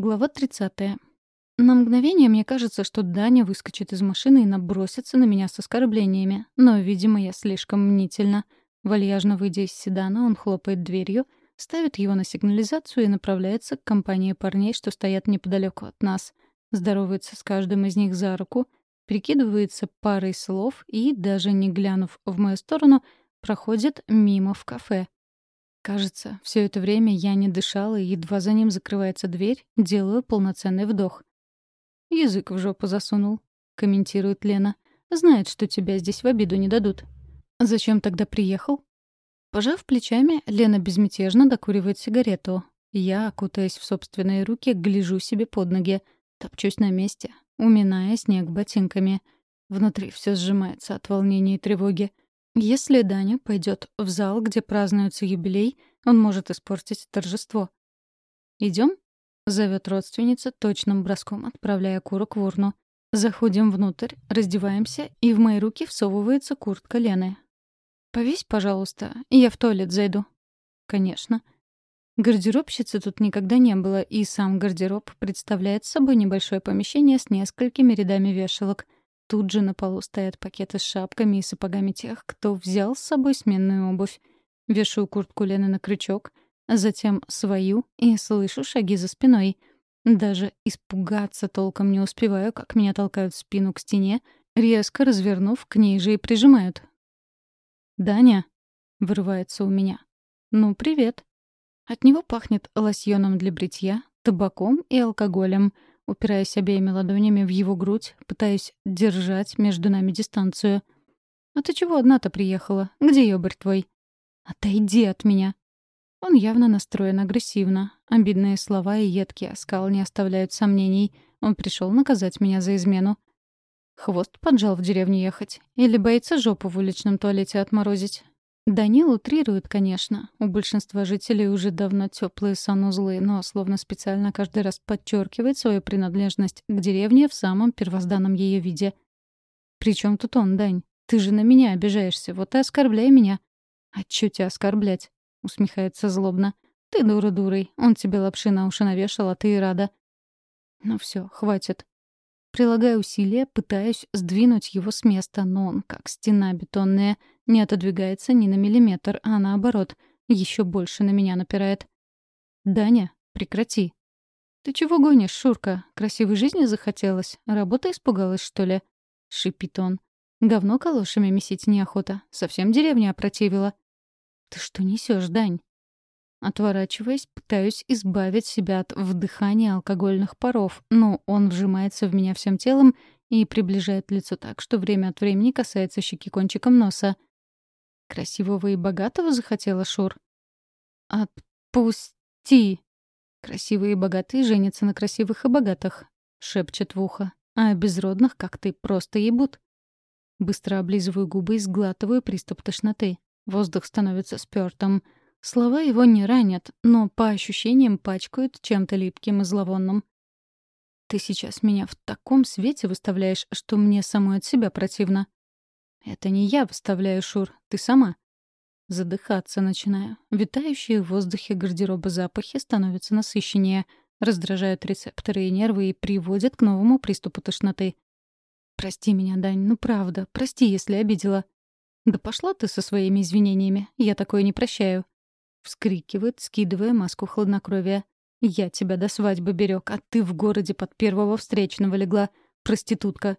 Глава 30. На мгновение мне кажется, что Даня выскочит из машины и набросится на меня с оскорблениями, но, видимо, я слишком мнительна. Вальяжно выйдя из седана, он хлопает дверью, ставит его на сигнализацию и направляется к компании парней, что стоят неподалеку от нас. Здоровается с каждым из них за руку, прикидывается парой слов и, даже не глянув в мою сторону, проходит мимо в кафе. Кажется, все это время я не дышала, и едва за ним закрывается дверь, делаю полноценный вдох. «Язык в жопу засунул», — комментирует Лена. «Знает, что тебя здесь в обиду не дадут». «Зачем тогда приехал?» Пожав плечами, Лена безмятежно докуривает сигарету. Я, окутаясь в собственные руки, гляжу себе под ноги, топчусь на месте, уминая снег ботинками. Внутри все сжимается от волнения и тревоги. Если Даня пойдет в зал, где празднуется юбилей, он может испортить торжество. Идем? зовет родственница точным броском, отправляя курок в урну. Заходим внутрь, раздеваемся, и в мои руки всовывается куртка Лены. «Повесь, пожалуйста, я в туалет зайду». «Конечно». Гардеробщицы тут никогда не было, и сам гардероб представляет собой небольшое помещение с несколькими рядами вешалок — Тут же на полу стоят пакеты с шапками и сапогами тех, кто взял с собой сменную обувь. Вешаю куртку Лены на крючок, а затем свою и слышу шаги за спиной. Даже испугаться толком не успеваю, как меня толкают в спину к стене, резко развернув, к ней же и прижимают. «Даня!» — вырывается у меня. «Ну, привет!» От него пахнет лосьоном для бритья, табаком и алкоголем — упираясь обеими ладонями в его грудь, пытаясь держать между нами дистанцию. «А ты чего одна-то приехала? Где ёбарь твой?» «Отойди от меня!» Он явно настроен агрессивно. Обидные слова и едкий оскал не оставляют сомнений. Он пришел наказать меня за измену. Хвост поджал в деревню ехать. Или боится жопу в уличном туалете отморозить. Данил утрирует, конечно. У большинства жителей уже давно теплые санузлы, но словно специально каждый раз подчеркивает свою принадлежность к деревне в самом первозданном ее виде. «При тут он, Дань? Ты же на меня обижаешься, вот и оскорбляй меня». «А чё тебя оскорблять?» — усмехается злобно. «Ты дура дурой, он тебе лапши на уши навешал, а ты и рада». «Ну все, хватит. Прилагая усилия, пытаюсь сдвинуть его с места, но он, как стена бетонная, не отодвигается ни на миллиметр, а наоборот, еще больше на меня напирает. «Даня, прекрати». «Ты чего гонишь, Шурка? Красивой жизни захотелось? Работа испугалась, что ли?» — шипит он. «Говно калошами месить неохота. Совсем деревня опротивила». «Ты что несешь, Дань?» Отворачиваясь, пытаюсь избавить себя от вдыхания алкогольных паров, но он вжимается в меня всем телом и приближает лицо так, что время от времени касается щеки кончиком носа. «Красивого и богатого захотела Шур?» «Отпусти!» «Красивые и богатые женятся на красивых и богатых», — шепчет в ухо. «А безродных, как ты, просто ебут». Быстро облизываю губы и сглатываю приступ тошноты. Воздух становится спёртым. Слова его не ранят, но по ощущениям пачкают чем-то липким и зловонным. «Ты сейчас меня в таком свете выставляешь, что мне самой от себя противно». «Это не я выставляю, Шур, ты сама». Задыхаться начинаю. Витающие в воздухе гардероба запахи становятся насыщеннее, раздражают рецепторы и нервы и приводят к новому приступу тошноты. «Прости меня, Дань, ну правда, прости, если обидела». «Да пошла ты со своими извинениями, я такое не прощаю». Вскрикивает, скидывая маску хладнокровия. «Я тебя до свадьбы берег, а ты в городе под первого встречного легла, проститутка».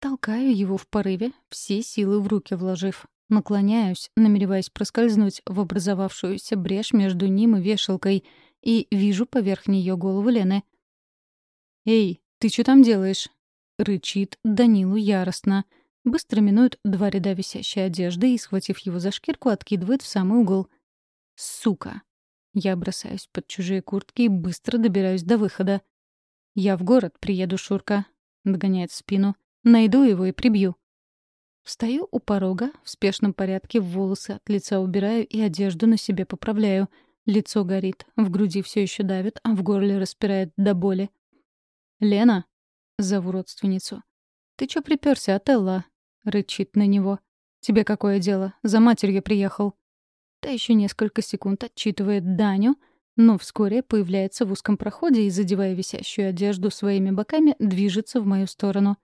Толкаю его в порыве, все силы в руки вложив. Наклоняюсь, намереваясь проскользнуть в образовавшуюся брешь между ним и вешалкой, и вижу поверх нее голову Лены. «Эй, ты что там делаешь?» — рычит Данилу яростно. Быстро минует два ряда висящей одежды и, схватив его за шкирку, откидывает в самый угол. Сука. Я бросаюсь под чужие куртки и быстро добираюсь до выхода. «Я в город приеду, Шурка», — догоняет спину. «Найду его и прибью». Встаю у порога, в спешном порядке волосы от лица убираю и одежду на себе поправляю. Лицо горит, в груди все еще давит, а в горле распирает до боли. «Лена!» — зову родственницу. «Ты чё припёрся, Отелло?» — рычит на него. «Тебе какое дело? За матерью приехал». Та еще несколько секунд отчитывает Даню, но вскоре появляется в узком проходе и, задевая висящую одежду своими боками, движется в мою сторону.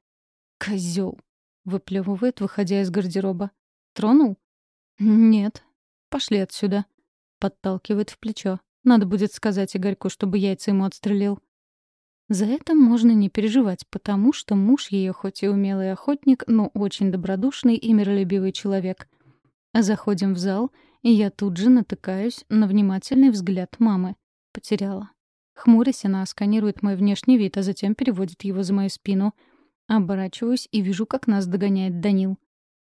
«Козёл!» — выплевывает, выходя из гардероба. «Тронул?» «Нет. Пошли отсюда». Подталкивает в плечо. Надо будет сказать Игорьку, чтобы яйца ему отстрелил. За это можно не переживать, потому что муж ее хоть и умелый охотник, но очень добродушный и миролюбивый человек. Заходим в зал, и я тут же натыкаюсь на внимательный взгляд мамы. Потеряла. Хмурясь, она сканирует мой внешний вид, а затем переводит его за мою спину. Оборачиваюсь и вижу, как нас догоняет Данил.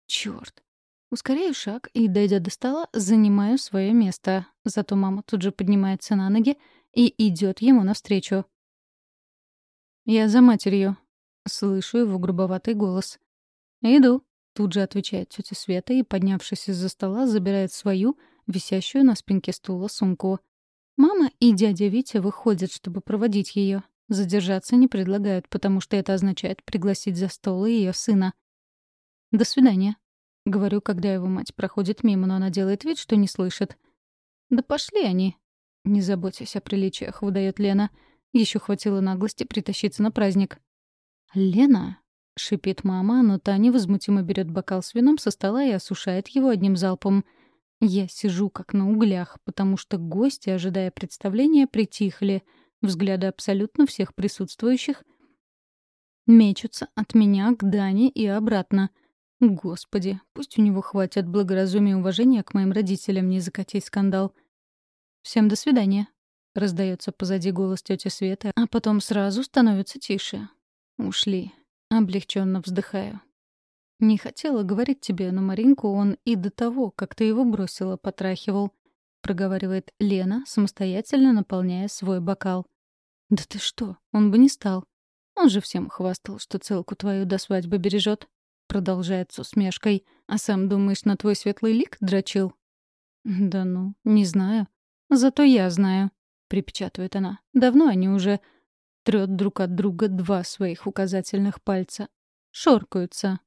Чёрт. Ускоряю шаг и, дойдя до стола, занимаю свое место. Зато мама тут же поднимается на ноги и идет ему навстречу. «Я за матерью», — слышу его грубоватый голос. «Иду», — тут же отвечает тетя Света и, поднявшись из-за стола, забирает свою, висящую на спинке стула, сумку. Мама и дядя Витя выходят, чтобы проводить ее. Задержаться не предлагают, потому что это означает пригласить за стол ее сына. «До свидания», — говорю, когда его мать проходит мимо, но она делает вид, что не слышит. «Да пошли они!» Не заботясь о приличиях, выдает Лена. Еще хватило наглости притащиться на праздник. «Лена!» — шипит мама, но та невозмутимо берет бокал с вином со стола и осушает его одним залпом. Я сижу как на углях, потому что гости, ожидая представления, притихли. Взгляды абсолютно всех присутствующих мечутся от меня к Дане и обратно — Господи, пусть у него хватит благоразумия и уважения к моим родителям не закатить скандал. «Всем до свидания», — раздается позади голос тети Светы, а потом сразу становится тише. «Ушли». Облегченно вздыхаю. «Не хотела говорить тебе, но Маринку он и до того, как ты его бросила, потрахивал», — проговаривает Лена, самостоятельно наполняя свой бокал. «Да ты что, он бы не стал. Он же всем хвастал, что целку твою до свадьбы бережет. Продолжает с усмешкой. «А сам думаешь, на твой светлый лик дрочил?» «Да ну, не знаю. Зато я знаю», — припечатывает она. «Давно они уже...» Трёт друг от друга два своих указательных пальца. Шоркаются.